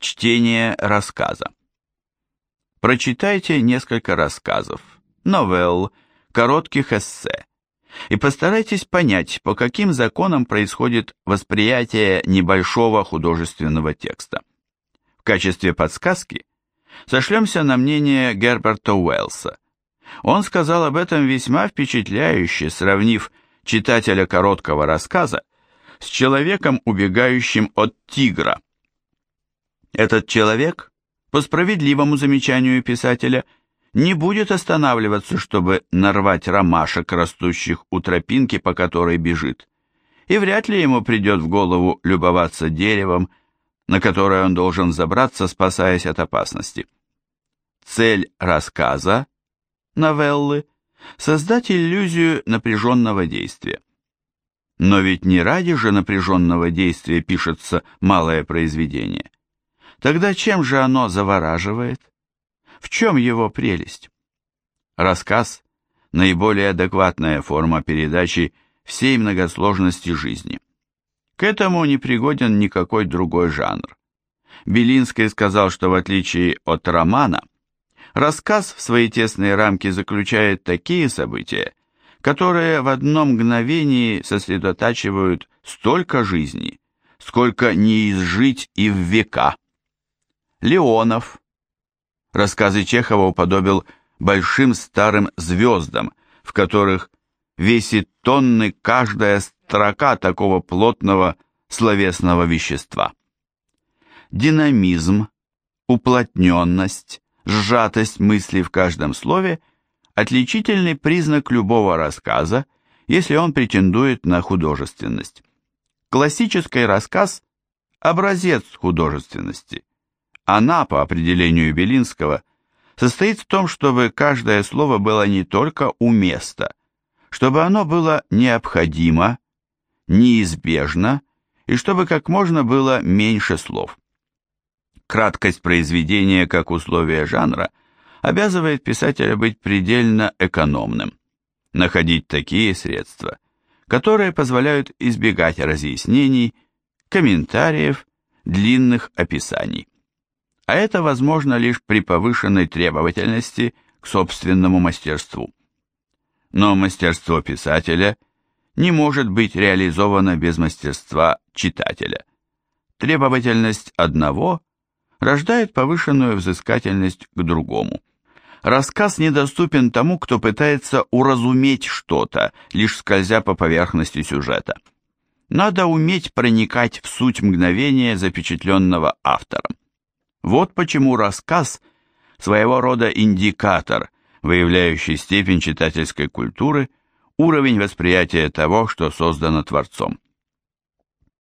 Чтение рассказа. Прочитайте несколько рассказов, новелл, коротких эссе и постарайтесь понять, по каким законам происходит восприятие небольшого художественного текста. В качестве подсказки сошлемся на мнение Герберта Уэллса. Он сказал об этом весьма впечатляюще, сравнив читателя короткого рассказа с человеком, убегающим от тигра – этот человек, по справедливому замечанию писателя, не будет останавливаться, чтобы нарвать ромашек, растущих у тропинки, по которой бежит, и вряд ли ему придет в голову любоваться деревом, на которое он должен забраться, спасаясь от опасности. Цель рассказа, новеллы, создать иллюзию напряженного действия. Но ведь не ради же напряженного действия пишется малое произведение. Тогда чем же оно завораживает? В чем его прелесть? Рассказ – наиболее адекватная форма передачи всей многосложности жизни. К этому не пригоден никакой другой жанр. Белинский сказал, что в отличие от романа, рассказ в свои тесные рамки заключает такие события, которые в одно мгновение сосредотачивают столько жизни, сколько не изжить и в века. Леонов. Рассказы Чехова уподобил большим старым звездам, в которых весит тонны каждая строка такого плотного словесного вещества. Динамизм, уплотненность, сжатость мысли в каждом слове – отличительный признак любого рассказа, если он претендует на художественность. Классический рассказ – образец художественности. Она, по определению Белинского, состоит в том, чтобы каждое слово было не только у места, чтобы оно было необходимо, неизбежно и чтобы как можно было меньше слов. Краткость произведения как условие жанра обязывает писателя быть предельно экономным, находить такие средства, которые позволяют избегать разъяснений, комментариев, длинных описаний а это возможно лишь при повышенной требовательности к собственному мастерству. Но мастерство писателя не может быть реализовано без мастерства читателя. Требовательность одного рождает повышенную взыскательность к другому. Рассказ недоступен тому, кто пытается уразуметь что-то, лишь скользя по поверхности сюжета. Надо уметь проникать в суть мгновения, запечатленного автором. Вот почему рассказ – своего рода индикатор, выявляющий степень читательской культуры, уровень восприятия того, что создано Творцом.